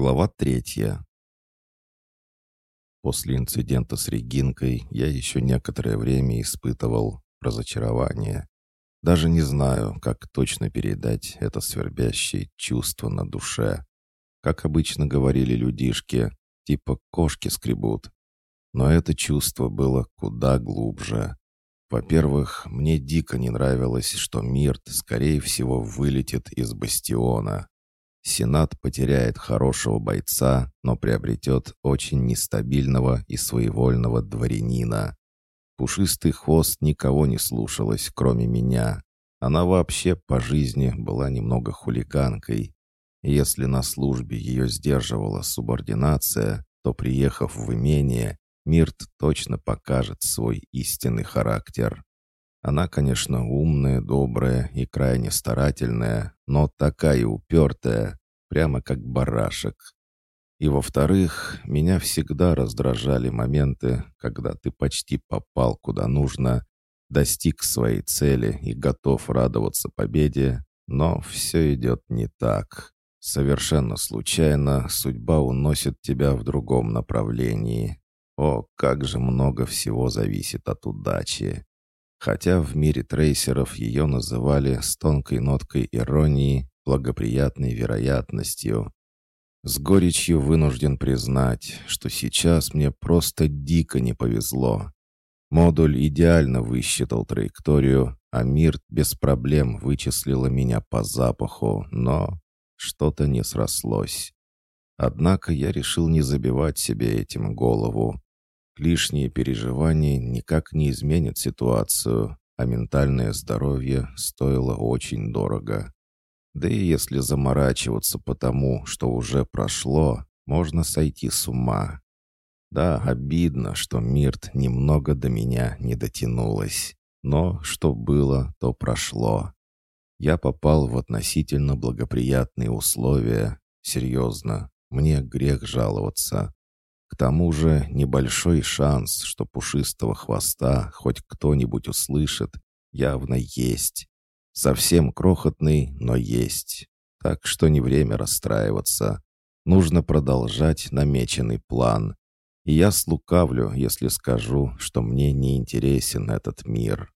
Глава третья. После инцидента с Регинкой я еще некоторое время испытывал разочарование. Даже не знаю, как точно передать это свербящее чувство на душе. Как обычно говорили людишки, типа кошки скребут. Но это чувство было куда глубже. Во-первых, мне дико не нравилось, что Мирт, скорее всего, вылетит из бастиона. Сенат потеряет хорошего бойца, но приобретет очень нестабильного и своевольного дворянина. Пушистый хвост никого не слушалась, кроме меня. Она вообще по жизни была немного хулиганкой. Если на службе ее сдерживала субординация, то, приехав в имение, Мирт точно покажет свой истинный характер. Она, конечно, умная, добрая и крайне старательная, но такая упертая, прямо как барашек. И во-вторых, меня всегда раздражали моменты, когда ты почти попал куда нужно, достиг своей цели и готов радоваться победе, но все идет не так. Совершенно случайно судьба уносит тебя в другом направлении. О, как же много всего зависит от удачи хотя в мире трейсеров ее называли с тонкой ноткой иронии благоприятной вероятностью. С горечью вынужден признать, что сейчас мне просто дико не повезло. Модуль идеально высчитал траекторию, а мир без проблем вычислила меня по запаху, но что-то не срослось. Однако я решил не забивать себе этим голову. Лишние переживания никак не изменят ситуацию, а ментальное здоровье стоило очень дорого. Да и если заморачиваться по тому, что уже прошло, можно сойти с ума. Да, обидно, что Мирт немного до меня не дотянулась. Но что было, то прошло. Я попал в относительно благоприятные условия. Серьезно, мне грех жаловаться. К тому же небольшой шанс, что пушистого хвоста хоть кто-нибудь услышит, явно есть. Совсем крохотный, но есть. Так что не время расстраиваться. Нужно продолжать намеченный план. И я слукавлю, если скажу, что мне не интересен этот мир.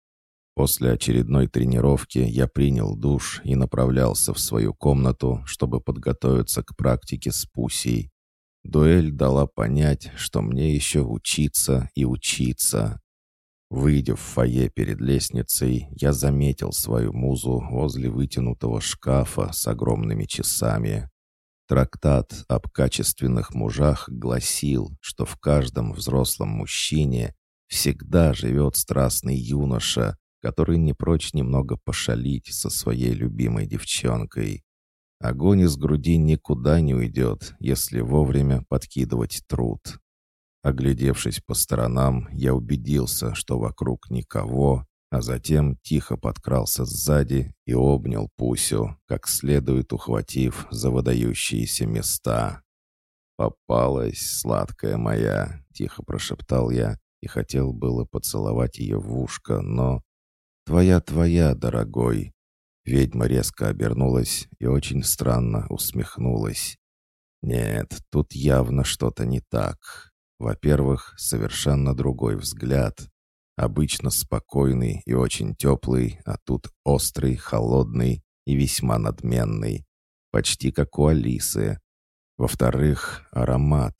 После очередной тренировки я принял душ и направлялся в свою комнату, чтобы подготовиться к практике с Пусей. Дуэль дала понять, что мне еще учиться и учиться. Выйдя в фойе перед лестницей, я заметил свою музу возле вытянутого шкафа с огромными часами. Трактат об качественных мужах гласил, что в каждом взрослом мужчине всегда живет страстный юноша, который не прочь немного пошалить со своей любимой девчонкой. Огонь из груди никуда не уйдет, если вовремя подкидывать труд. Оглядевшись по сторонам, я убедился, что вокруг никого, а затем тихо подкрался сзади и обнял Пусю, как следует ухватив за выдающиеся места. «Попалась, сладкая моя!» — тихо прошептал я и хотел было поцеловать ее в ушко, но... «Твоя-твоя, дорогой!» Ведьма резко обернулась и очень странно усмехнулась. Нет, тут явно что-то не так. Во-первых, совершенно другой взгляд. Обычно спокойный и очень теплый, а тут острый, холодный и весьма надменный. Почти как у Алисы. Во-вторых, аромат.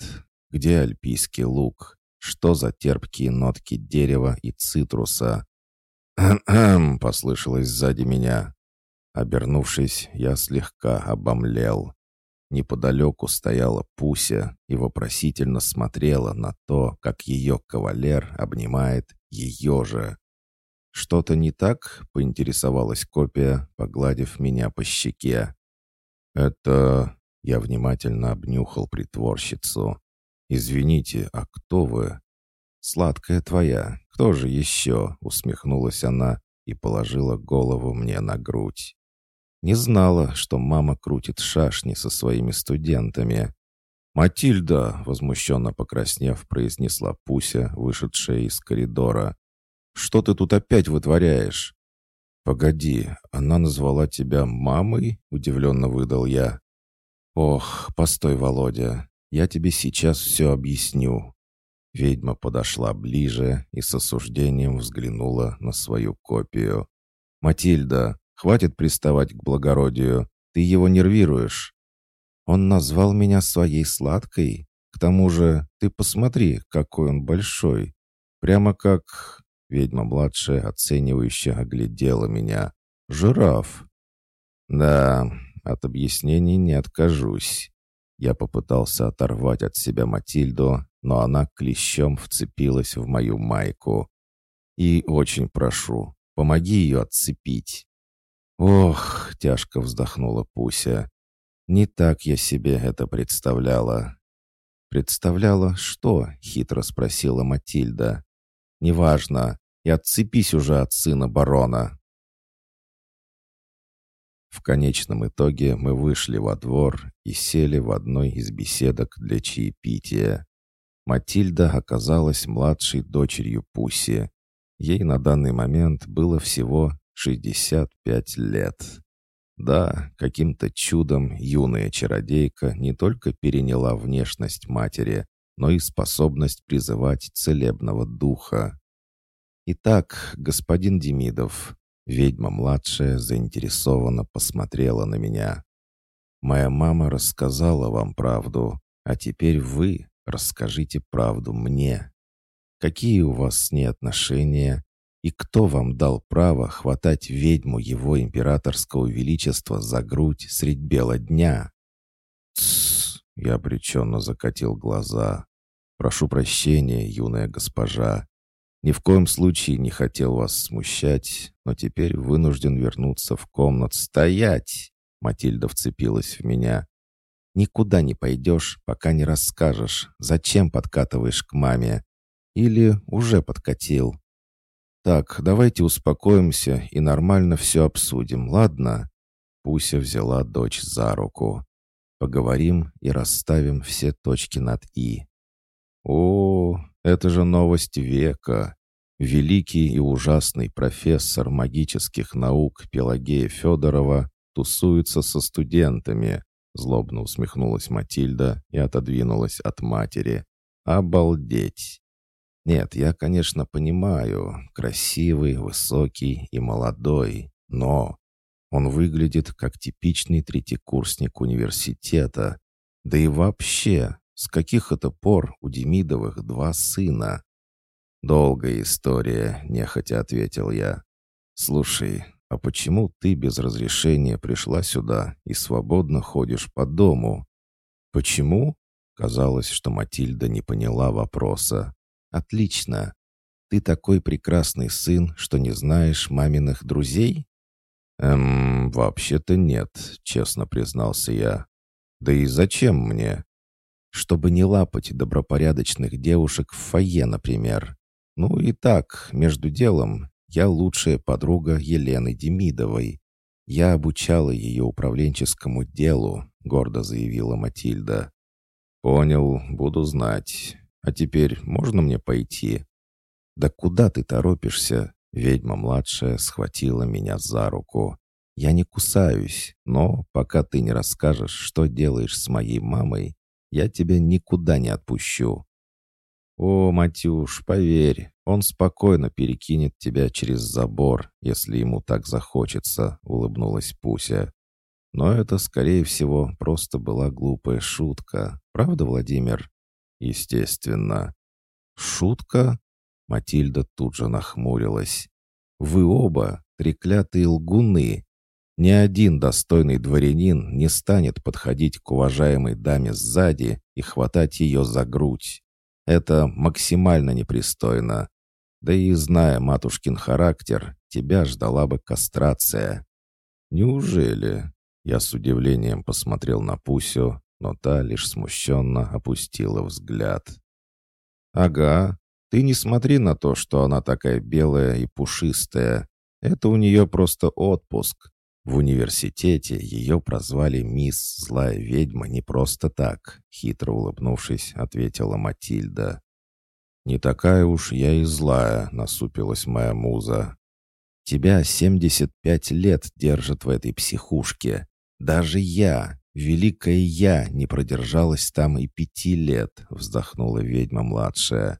Где альпийский лук? Что за терпкие нотки дерева и цитруса? «Хм-хм», — послышалось сзади меня. Обернувшись, я слегка обомлел. Неподалеку стояла Пуся и вопросительно смотрела на то, как ее кавалер обнимает ее же. «Что-то не так?» — поинтересовалась копия, погладив меня по щеке. «Это...» — я внимательно обнюхал притворщицу. «Извините, а кто вы?» «Сладкая твоя. Кто же еще?» — усмехнулась она и положила голову мне на грудь. Не знала, что мама крутит шашни со своими студентами. «Матильда!» — возмущенно покраснев, произнесла Пуся, вышедшая из коридора. «Что ты тут опять вытворяешь?» «Погоди, она назвала тебя мамой?» — удивленно выдал я. «Ох, постой, Володя, я тебе сейчас все объясню». Ведьма подошла ближе и с осуждением взглянула на свою копию. «Матильда, хватит приставать к благородию, ты его нервируешь». «Он назвал меня своей сладкой? К тому же, ты посмотри, какой он большой. Прямо как...» Ведьма-младшая оценивающе оглядела меня. «Жираф». «Да, от объяснений не откажусь». Я попытался оторвать от себя Матильду, но она клещом вцепилась в мою майку. «И очень прошу, помоги ее отцепить». «Ох!» — тяжко вздохнула Пуся. «Не так я себе это представляла». «Представляла что?» — хитро спросила Матильда. «Неважно. И отцепись уже от сына барона». В конечном итоге мы вышли во двор и сели в одной из беседок для чаепития. Матильда оказалась младшей дочерью Пуси. Ей на данный момент было всего 65 лет. Да, каким-то чудом юная чародейка не только переняла внешность матери, но и способность призывать целебного духа. «Итак, господин Демидов», ведьма-младшая заинтересованно посмотрела на меня. «Моя мама рассказала вам правду, а теперь вы расскажите правду мне. Какие у вас с ней отношения, и кто вам дал право хватать ведьму его императорского величества за грудь средь бела дня?» «Тссс!» — я обреченно закатил глаза. «Прошу прощения, юная госпожа. Ни в коем случае не хотел вас смущать, но теперь вынужден вернуться в комнат. Стоять!» Матильда вцепилась в меня. «Никуда не пойдешь, пока не расскажешь, зачем подкатываешь к маме. Или уже подкатил. Так, давайте успокоимся и нормально все обсудим, ладно?» Пуся взяла дочь за руку. «Поговорим и расставим все точки над «и». «О, это же новость века!» Великий и ужасный профессор магических наук Пелагея Федорова тусуется со студентами, злобно усмехнулась Матильда и отодвинулась от матери. «Обалдеть!» «Нет, я, конечно, понимаю, красивый, высокий и молодой, но он выглядит как типичный третьекурсник университета. Да и вообще, с каких это пор у Демидовых два сына? Долгая история, нехотя ответил я. Слушай, а почему ты без разрешения пришла сюда и свободно ходишь по дому? Почему? Казалось, что Матильда не поняла вопроса. Отлично. Ты такой прекрасный сын, что не знаешь маминых друзей? Эм, вообще-то нет, честно признался я. Да и зачем мне? чтобы не лапать добропорядочных девушек в фойе, например. Ну и так, между делом, я лучшая подруга Елены Демидовой. Я обучала ее управленческому делу, гордо заявила Матильда. Понял, буду знать. А теперь можно мне пойти? Да куда ты торопишься? Ведьма младшая схватила меня за руку. Я не кусаюсь, но пока ты не расскажешь, что делаешь с моей мамой, я тебя никуда не отпущу». «О, Матюш, поверь, он спокойно перекинет тебя через забор, если ему так захочется», — улыбнулась Пуся. «Но это, скорее всего, просто была глупая шутка. Правда, Владимир?» «Естественно». «Шутка?» Матильда тут же нахмурилась. «Вы оба треклятые лгуны. Ни один достойный дворянин не станет подходить к уважаемой даме сзади и хватать ее за грудь. Это максимально непристойно. Да и зная матушкин характер, тебя ждала бы кастрация. Неужели? Я с удивлением посмотрел на Пусю, но та лишь смущенно опустила взгляд. «Ага, ты не смотри на то, что она такая белая и пушистая. Это у нее просто отпуск. В университете ее прозвали «Мисс Злая Ведьма» не просто так, хитро улыбнувшись, ответила Матильда. «Не такая уж я и злая», — насупилась моя муза. «Тебя 75 лет держат в этой психушке. Даже я, Великая я не продержалась там и пяти лет, вздохнула ведьма-младшая.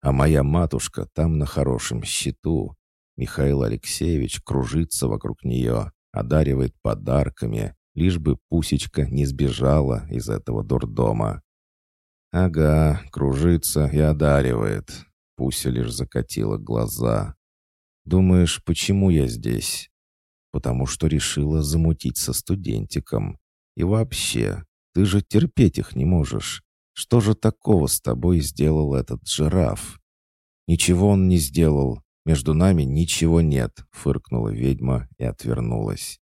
А моя матушка там на хорошем счету. Михаил Алексеевич кружится вокруг нее, одаривает подарками, лишь бы Пусечка не сбежала из этого дурдома. «Ага, кружится и одаривает». Пуся лишь закатила глаза. «Думаешь, почему я здесь?» «Потому что решила замутить со студентиком. И вообще, ты же терпеть их не можешь. Что же такого с тобой сделал этот жираф?» «Ничего он не сделал. Между нами ничего нет», — фыркнула ведьма и отвернулась.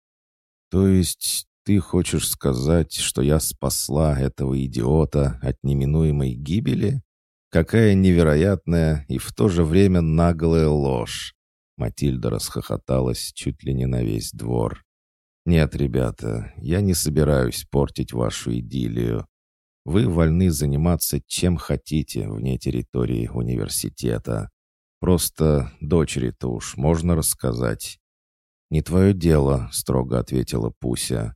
«То есть ты хочешь сказать, что я спасла этого идиота от неминуемой гибели? Какая невероятная и в то же время наглая ложь!» Матильда расхохоталась чуть ли не на весь двор. «Нет, ребята, я не собираюсь портить вашу идиллию. Вы вольны заниматься чем хотите вне территории университета. Просто дочери-то уж можно рассказать». «Не твое дело», — строго ответила Пуся.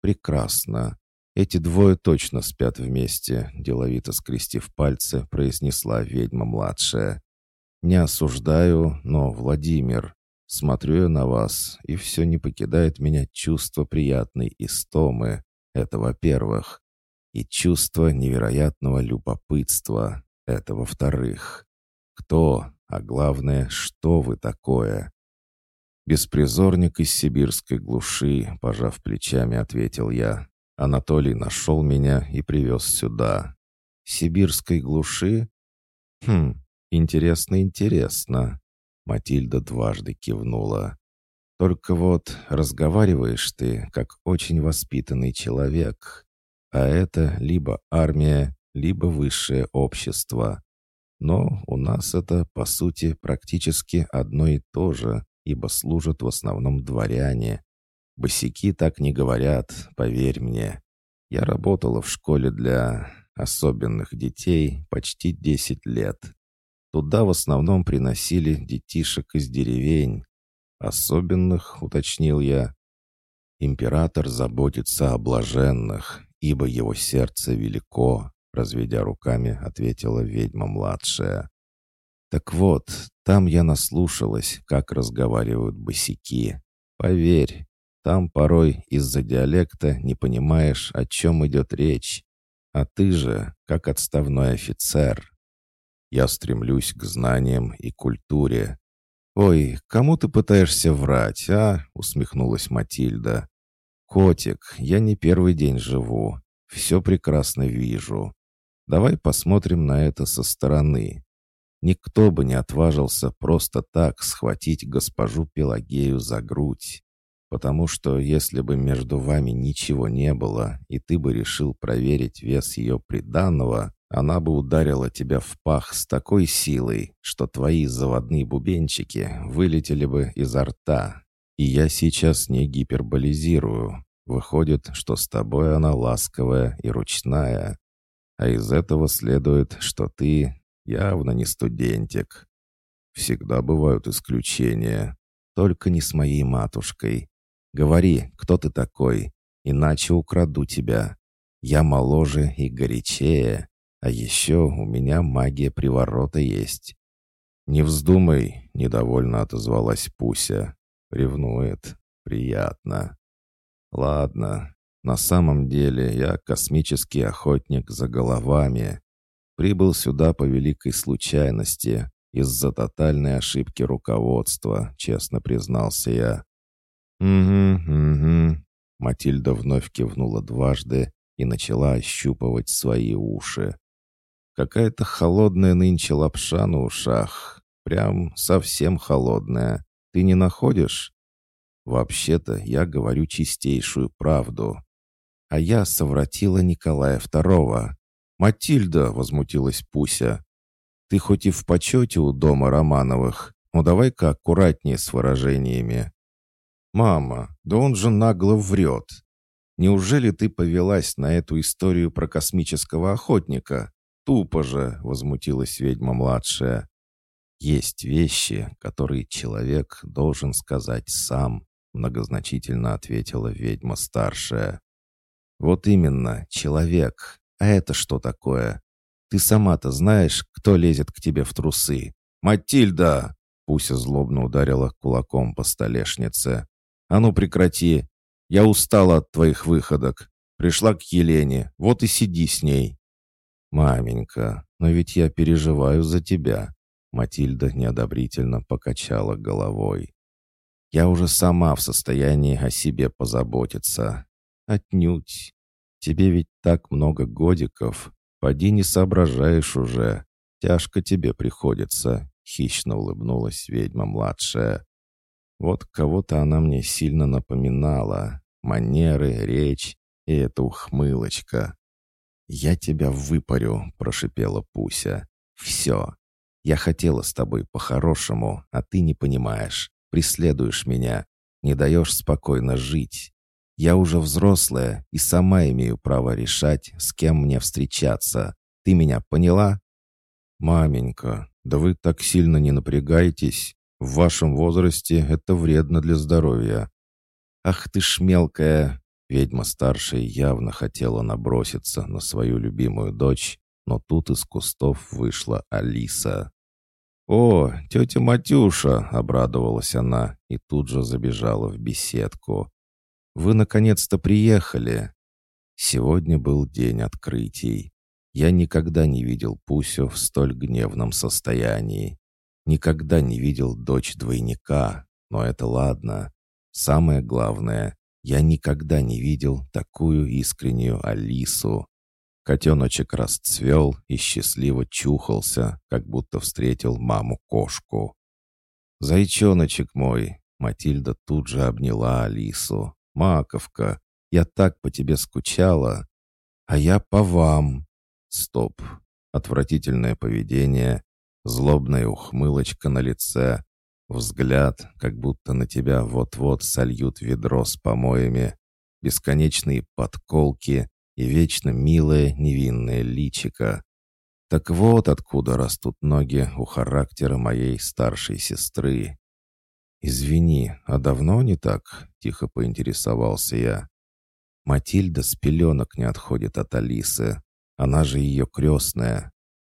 «Прекрасно. Эти двое точно спят вместе», — деловито скрестив пальцы, произнесла ведьма-младшая. «Не осуждаю, но, Владимир, смотрю я на вас, и все не покидает меня чувство приятной истомы. Это во-первых. И чувство невероятного любопытства. Это во-вторых. Кто, а главное, что вы такое?» «Беспризорник из сибирской глуши», — пожав плечами, ответил я. «Анатолий нашел меня и привез сюда». «Сибирской глуши?» «Хм, интересно, интересно». Матильда дважды кивнула. «Только вот разговариваешь ты, как очень воспитанный человек. А это либо армия, либо высшее общество. Но у нас это, по сути, практически одно и то же ибо служат в основном дворяне. Босяки так не говорят, поверь мне. Я работала в школе для особенных детей почти 10 лет. Туда в основном приносили детишек из деревень. Особенных, уточнил я. Император заботится о блаженных, ибо его сердце велико, разведя руками, ответила ведьма-младшая. Так вот, там я наслушалась, как разговаривают босики. Поверь, там порой из-за диалекта не понимаешь, о чем идет речь. А ты же, как отставной офицер. Я стремлюсь к знаниям и культуре. «Ой, кому ты пытаешься врать, а?» — усмехнулась Матильда. «Котик, я не первый день живу. Все прекрасно вижу. Давай посмотрим на это со стороны. Никто бы не отважился просто так схватить госпожу Пелагею за грудь. Потому что если бы между вами ничего не было, и ты бы решил проверить вес ее приданного, она бы ударила тебя в пах с такой силой, что твои заводные бубенчики вылетели бы изо рта. И я сейчас не гиперболизирую. Выходит, что с тобой она ласковая и ручная. А из этого следует, что ты Явно не студентик. Всегда бывают исключения. Только не с моей матушкой. Говори, кто ты такой, иначе украду тебя. Я моложе и горячее, а еще у меня магия приворота есть. «Не вздумай», — недовольно отозвалась Пуся. «Ревнует. Приятно». «Ладно, на самом деле я космический охотник за головами. Прибыл сюда по великой случайности, из-за тотальной ошибки руководства, честно признался я. «Угу, угу». Матильда вновь кивнула дважды и начала ощупывать свои уши. «Какая-то холодная нынче лапша на ушах. Прям совсем холодная. Ты не находишь?» «Вообще-то я говорю чистейшую правду. А я совратила Николая Второго. «Матильда!» — возмутилась Пуся. «Ты хоть и в почете у дома Романовых, но давай-ка аккуратнее с выражениями». «Мама, да он же нагло врет. Неужели ты повелась на эту историю про космического охотника? Тупо же!» — возмутилась ведьма-младшая. «Есть вещи, которые человек должен сказать сам», — многозначительно ответила ведьма-старшая. Вот именно, человек. А это что такое? Ты сама-то знаешь, кто лезет к тебе в трусы? Матильда! Пуся злобно ударила кулаком по столешнице. «А ну прекрати! Я устала от твоих выходок. Пришла к Елене, вот и сиди с ней». «Маменька, но ведь я переживаю за тебя». Матильда неодобрительно покачала головой. «Я уже сама в состоянии о себе позаботиться. Отнюдь. Тебе ведь так много годиков. Поди не соображаешь уже. Тяжко тебе приходится», — хищно улыбнулась ведьма-младшая. Вот кого-то она мне сильно напоминала. Манеры, речь и эта ухмылочка. «Я тебя выпарю», — прошипела Пуся. «Все. Я хотела с тобой по-хорошему, а ты не понимаешь. Преследуешь меня. Не даешь спокойно жить. Я уже взрослая и сама имею право решать, с кем мне встречаться. Ты меня поняла?» «Маменька, да вы так сильно не напрягайтесь. В вашем возрасте это вредно для здоровья». «Ах ты ж мелкая!» Ведьма старшая явно хотела наброситься на свою любимую дочь, но тут из кустов вышла Алиса. «О, тетя Матюша!» — обрадовалась она и тут же забежала в беседку. «Вы наконец-то приехали!» Сегодня был день открытий. Я никогда не видел Пусю в столь гневном состоянии. Никогда не видел дочь двойника, но это ладно. Самое главное, я никогда не видел такую искреннюю Алису. Котеночек расцвел и счастливо чухался, как будто встретил маму-кошку. «Зайчоночек мой!» Матильда тут же обняла Алису. «Маковка, я так по тебе скучала!» «А я по вам!» «Стоп!» Отвратительное поведение, злобная ухмылочка на лице, Взгляд, как будто на тебя вот-вот сольют ведро с помоями, бесконечные подколки и вечно милое невинное личико. Так вот откуда растут ноги у характера моей старшей сестры. «Извини, а давно не так?» — тихо поинтересовался я. Матильда с пеленок не отходит от Алисы. Она же ее крестная.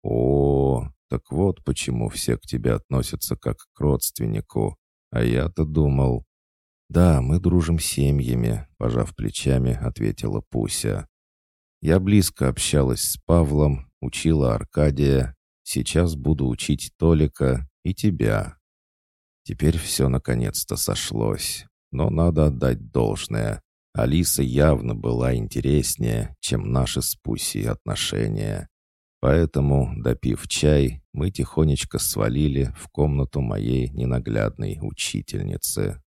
О, так вот почему все к тебе относятся как к родственнику. А я-то думал... «Да, мы дружим семьями», — пожав плечами, ответила Пуся. «Я близко общалась с Павлом, учила Аркадия. Сейчас буду учить Толика и тебя. Теперь все наконец-то сошлось. Но надо отдать должное. Алиса явно была интереснее, чем наши с Пусей отношения. Поэтому, допив чай, мы тихонечко свалили в комнату моей ненаглядной учительницы.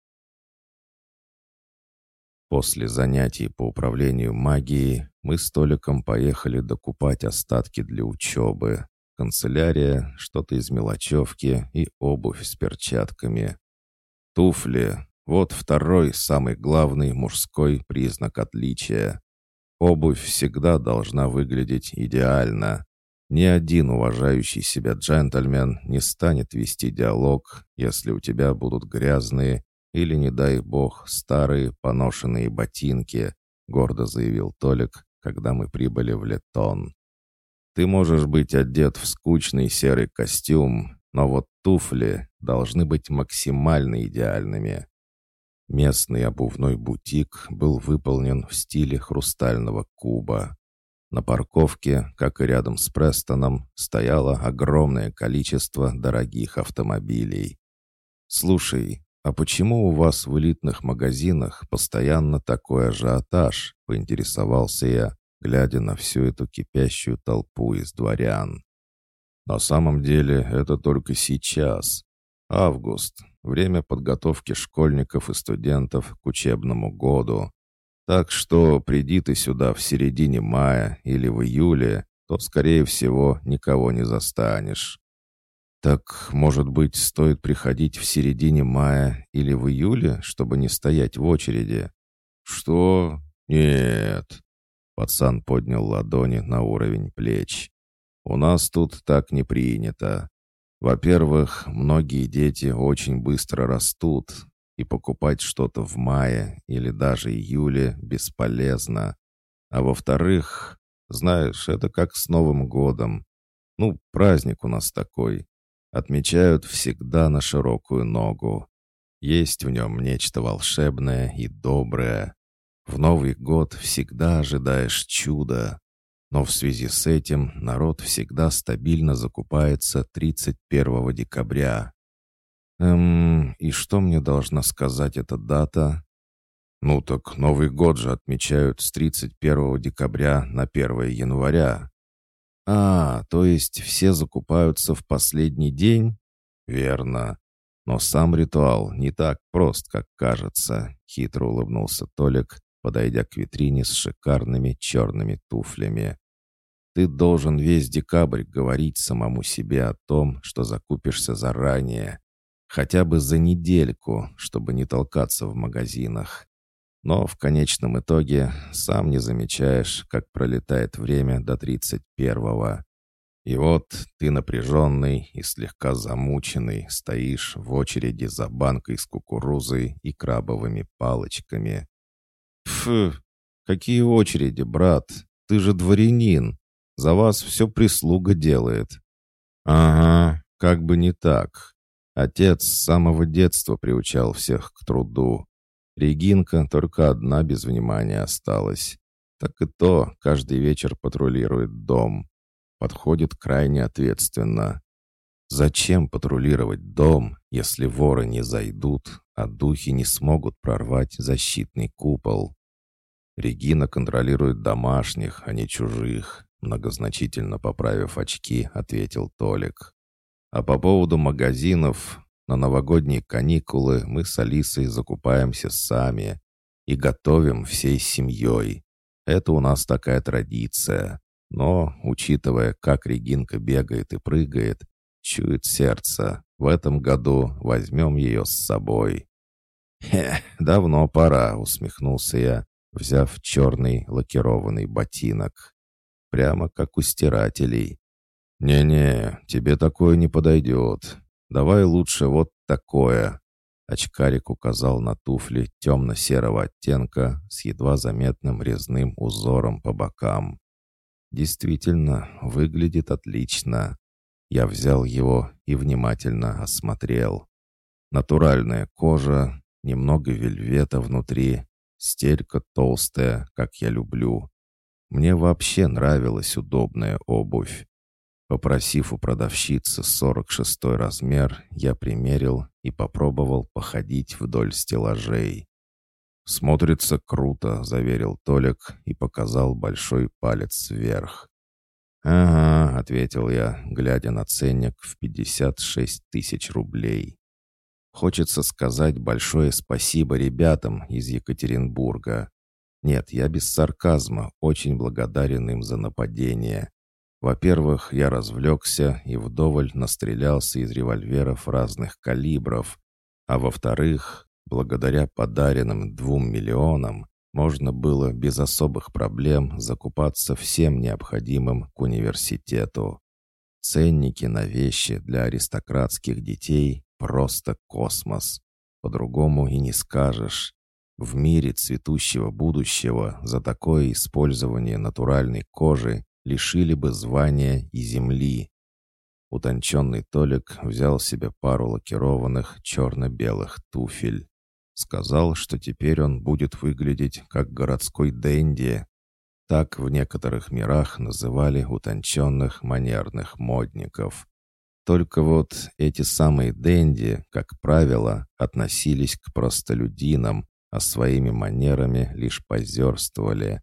После занятий по управлению магией мы с Толиком поехали докупать остатки для учебы. Канцелярия, что-то из мелочевки и обувь с перчатками. Туфли — вот второй, самый главный мужской признак отличия. Обувь всегда должна выглядеть идеально. Ни один уважающий себя джентльмен не станет вести диалог, если у тебя будут грязные или, не дай бог, старые поношенные ботинки, гордо заявил Толик, когда мы прибыли в Летон. Ты можешь быть одет в скучный серый костюм, но вот туфли должны быть максимально идеальными. Местный обувной бутик был выполнен в стиле хрустального куба. На парковке, как и рядом с Престоном, стояло огромное количество дорогих автомобилей. «Слушай, а почему у вас в элитных магазинах постоянно такой ажиотаж?» — поинтересовался я, глядя на всю эту кипящую толпу из дворян. «На самом деле это только сейчас. Август. Время подготовки школьников и студентов к учебному году. Так что приди ты сюда в середине мая или в июле, то, скорее всего, никого не застанешь. Так, может быть, стоит приходить в середине мая или в июле, чтобы не стоять в очереди? Что? Нет. Пацан поднял ладони на уровень плеч. У нас тут так не принято. Во-первых, многие дети очень быстро растут, и покупать что-то в мае или даже июле бесполезно. А во-вторых, знаешь, это как с Новым годом. Ну, праздник у нас такой. Отмечают всегда на широкую ногу. Есть в нем нечто волшебное и доброе. В Новый год всегда ожидаешь чуда. Но в связи с этим народ всегда стабильно закупается 31 декабря. Эм, и что мне должна сказать эта дата? Ну так Новый год же отмечают с 31 декабря на 1 января. А, то есть все закупаются в последний день? Верно. Но сам ритуал не так прост, как кажется, хитро улыбнулся Толик, подойдя к витрине с шикарными черными туфлями. Ты должен весь декабрь говорить самому себе о том, что закупишься заранее. Хотя бы за недельку, чтобы не толкаться в магазинах. Но в конечном итоге сам не замечаешь, как пролетает время до 31-го. И вот ты напряженный и слегка замученный стоишь в очереди за банкой с кукурузой и крабовыми палочками. Фу, какие очереди, брат? Ты же дворянин. За вас все прислуга делает. Ага, как бы не так. Отец с самого детства приучал всех к труду. Регинка только одна без внимания осталась. Так и то каждый вечер патрулирует дом. Подходит крайне ответственно. Зачем патрулировать дом, если воры не зайдут, а духи не смогут прорвать защитный купол? Регина контролирует домашних, а не чужих, многозначительно поправив очки, ответил Толик. А по поводу магазинов, на новогодние каникулы мы с Алисой закупаемся сами и готовим всей семьей. Это у нас такая традиция. Но, учитывая, как Регинка бегает и прыгает, чует сердце, в этом году возьмем ее с собой. «Хе, давно пора», — усмехнулся я, взяв черный лакированный ботинок. Прямо как у стирателей. «Не-не, тебе такое не подойдет. Давай лучше вот такое». Очкарик указал на туфли темно-серого оттенка с едва заметным резным узором по бокам. Действительно, выглядит отлично. Я взял его и внимательно осмотрел. Натуральная кожа, немного вельвета внутри, стелька толстая, как я люблю. Мне вообще нравилась удобная обувь. Попросив у продавщицы 46 размер, я примерил и попробовал походить вдоль стеллажей. «Смотрится круто», — заверил Толик и показал большой палец вверх. «Ага», — ответил я, глядя на ценник в 56 тысяч рублей. Хочется сказать большое спасибо ребятам из Екатеринбурга. Нет, я без сарказма очень благодарен им за нападение. Во-первых, я развлекся и вдоволь настрелялся из револьверов разных калибров. А во-вторых, благодаря подаренным двум миллионам, можно было без особых проблем закупаться всем необходимым к университету. Ценники на вещи для аристократских детей — просто космос. По-другому и не скажешь. В мире цветущего будущего за такое использование натуральной кожи лишили бы звания и земли. Утонченный Толик взял себе пару лакированных черно-белых туфель. Сказал, что теперь он будет выглядеть как городской денди. Так в некоторых мирах называли утонченных манерных модников. Только вот эти самые денди, как правило, относились к простолюдинам, а своими манерами лишь позерствовали.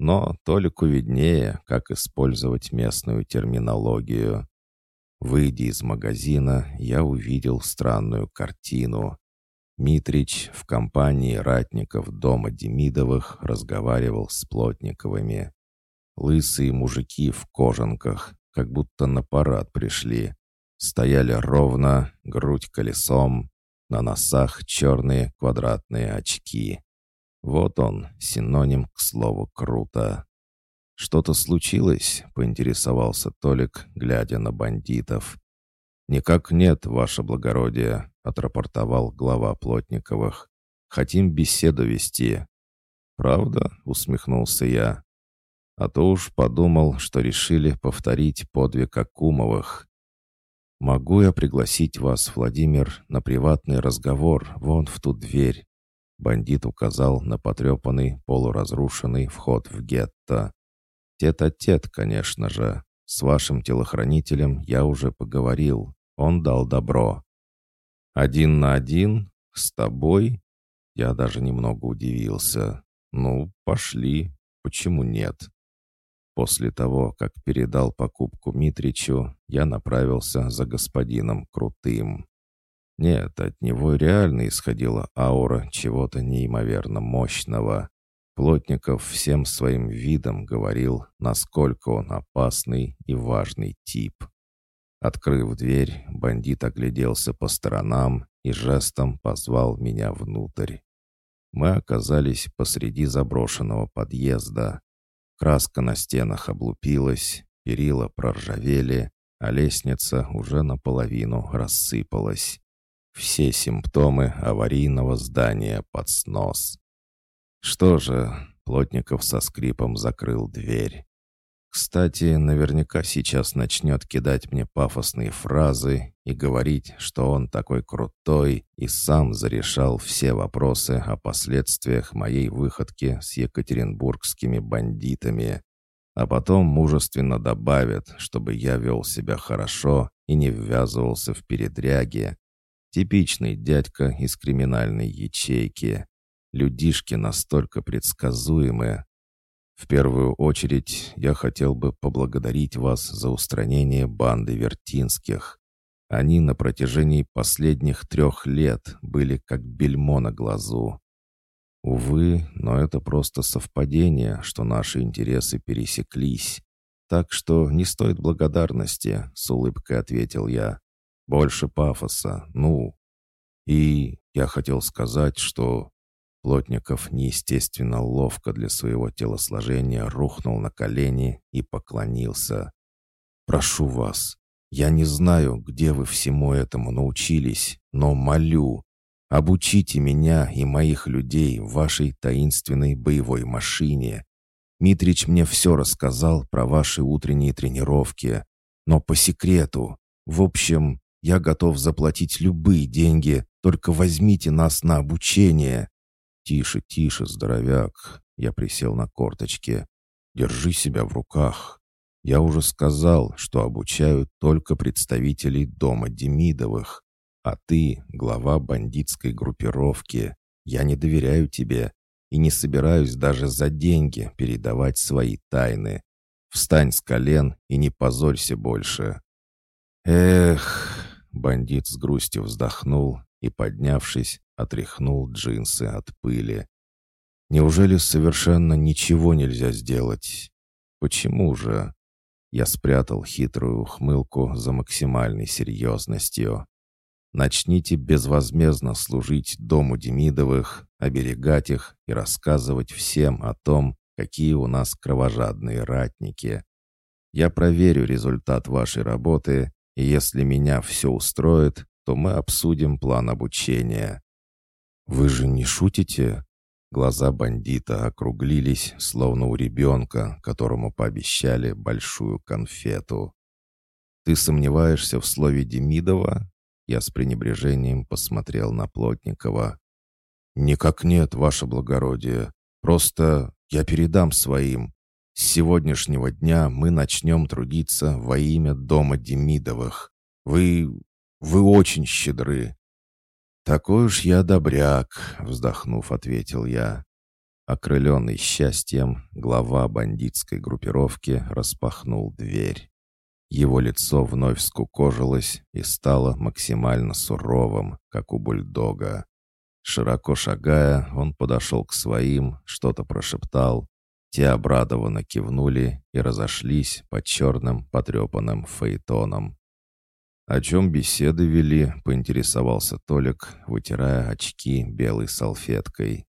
Но Толику виднее, как использовать местную терминологию. Выйдя из магазина, я увидел странную картину. Митрич в компании ратников дома Демидовых разговаривал с Плотниковыми. Лысые мужики в кожанках, как будто на парад пришли. Стояли ровно, грудь колесом, на носах черные квадратные очки. Вот он, синоним к слову «круто». «Что-то случилось?» — поинтересовался Толик, глядя на бандитов. «Никак нет, ваше благородие», — отрапортовал глава Плотниковых. «Хотим беседу вести». «Правда?» — усмехнулся я. а то уж подумал, что решили повторить подвиг Акумовых. «Могу я пригласить вас, Владимир, на приватный разговор вон в ту дверь?» Бандит указал на потрепанный, полуразрушенный вход в гетто. «Тет-а-тет, конечно же. С вашим телохранителем я уже поговорил. Он дал добро». «Один на один? С тобой?» Я даже немного удивился. «Ну, пошли. Почему нет?» После того, как передал покупку Митричу, я направился за господином Крутым. Нет, от него реально исходила аура чего-то неимоверно мощного. Плотников всем своим видом говорил, насколько он опасный и важный тип. Открыв дверь, бандит огляделся по сторонам и жестом позвал меня внутрь. Мы оказались посреди заброшенного подъезда. Краска на стенах облупилась, перила проржавели, а лестница уже наполовину рассыпалась. Все симптомы аварийного здания под снос. Что же, Плотников со скрипом закрыл дверь. Кстати, наверняка сейчас начнет кидать мне пафосные фразы и говорить, что он такой крутой и сам зарешал все вопросы о последствиях моей выходки с екатеринбургскими бандитами. А потом мужественно добавит, чтобы я вел себя хорошо и не ввязывался в передряги. Типичный дядька из криминальной ячейки. Людишки настолько предсказуемые, в первую очередь я хотел бы поблагодарить вас за устранение банды Вертинских. Они на протяжении последних трех лет были как бельмо на глазу. Увы, но это просто совпадение, что наши интересы пересеклись. Так что не стоит благодарности, с улыбкой ответил я. Больше пафоса, ну. И я хотел сказать, что Плотников неестественно ловко для своего телосложения рухнул на колени и поклонился. «Прошу вас, я не знаю, где вы всему этому научились, но молю, обучите меня и моих людей вашей таинственной боевой машине. Митрич мне все рассказал про ваши утренние тренировки, но по секрету. В общем, я готов заплатить любые деньги, только возьмите нас на обучение. «Тише, тише, здоровяк!» Я присел на корточки. «Держи себя в руках. Я уже сказал, что обучают только представителей дома Демидовых. А ты — глава бандитской группировки. Я не доверяю тебе и не собираюсь даже за деньги передавать свои тайны. Встань с колен и не позорься больше». «Эх!» — бандит с грустью вздохнул и, поднявшись, отряхнул джинсы от пыли. «Неужели совершенно ничего нельзя сделать? Почему же?» Я спрятал хитрую ухмылку за максимальной серьезностью. «Начните безвозмездно служить дому Демидовых, оберегать их и рассказывать всем о том, какие у нас кровожадные ратники. Я проверю результат вашей работы, если меня все устроит, то мы обсудим план обучения. «Вы же не шутите?» Глаза бандита округлились, словно у ребенка, которому пообещали большую конфету. «Ты сомневаешься в слове Демидова?» Я с пренебрежением посмотрел на Плотникова. «Никак нет, ваше благородие. Просто я передам своим. С сегодняшнего дня мы начнем трудиться во имя дома Демидовых. Вы... вы очень щедры. «Такой уж я добряк», — вздохнув, ответил я. Окрыленный счастьем, глава бандитской группировки распахнул дверь. Его лицо вновь скукожилось и стало максимально суровым, как у бульдога. Широко шагая, он подошел к своим, что-то прошептал. Те обрадованно кивнули и разошлись по черным потрепанным фаэтонам. «О чем беседы вели?» — поинтересовался Толик, вытирая очки белой салфеткой.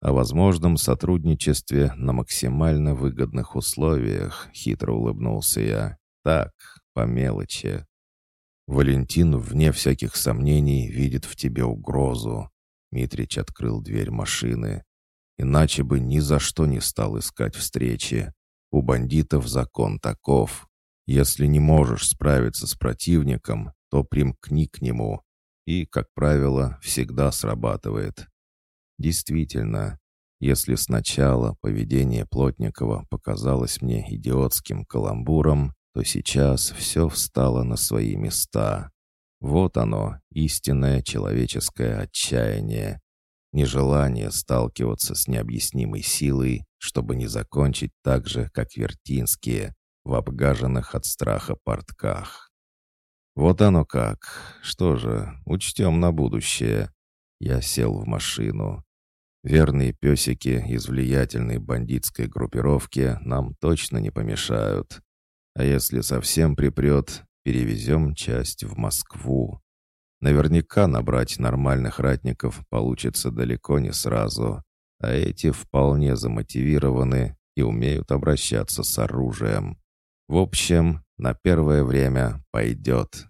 «О возможном сотрудничестве на максимально выгодных условиях», — хитро улыбнулся я. «Так, по мелочи». «Валентин, вне всяких сомнений, видит в тебе угрозу». Митрич открыл дверь машины. «Иначе бы ни за что не стал искать встречи. У бандитов закон таков. Если не можешь справиться с противником, то примкни к нему. И, как правило, всегда срабатывает. Действительно, если сначала поведение Плотникова показалось мне идиотским каламбуром, то сейчас все встало на свои места. Вот оно, истинное человеческое отчаяние. Нежелание сталкиваться с необъяснимой силой, чтобы не закончить так же, как вертинские, в обгаженных от страха портках. Вот оно как. Что же, учтем на будущее. Я сел в машину. Верные песики из влиятельной бандитской группировки нам точно не помешают. А если совсем припрет, перевезем часть в Москву. Наверняка набрать нормальных ратников получится далеко не сразу, а эти вполне замотивированы и умеют обращаться с оружием. В общем, на первое время пойдет.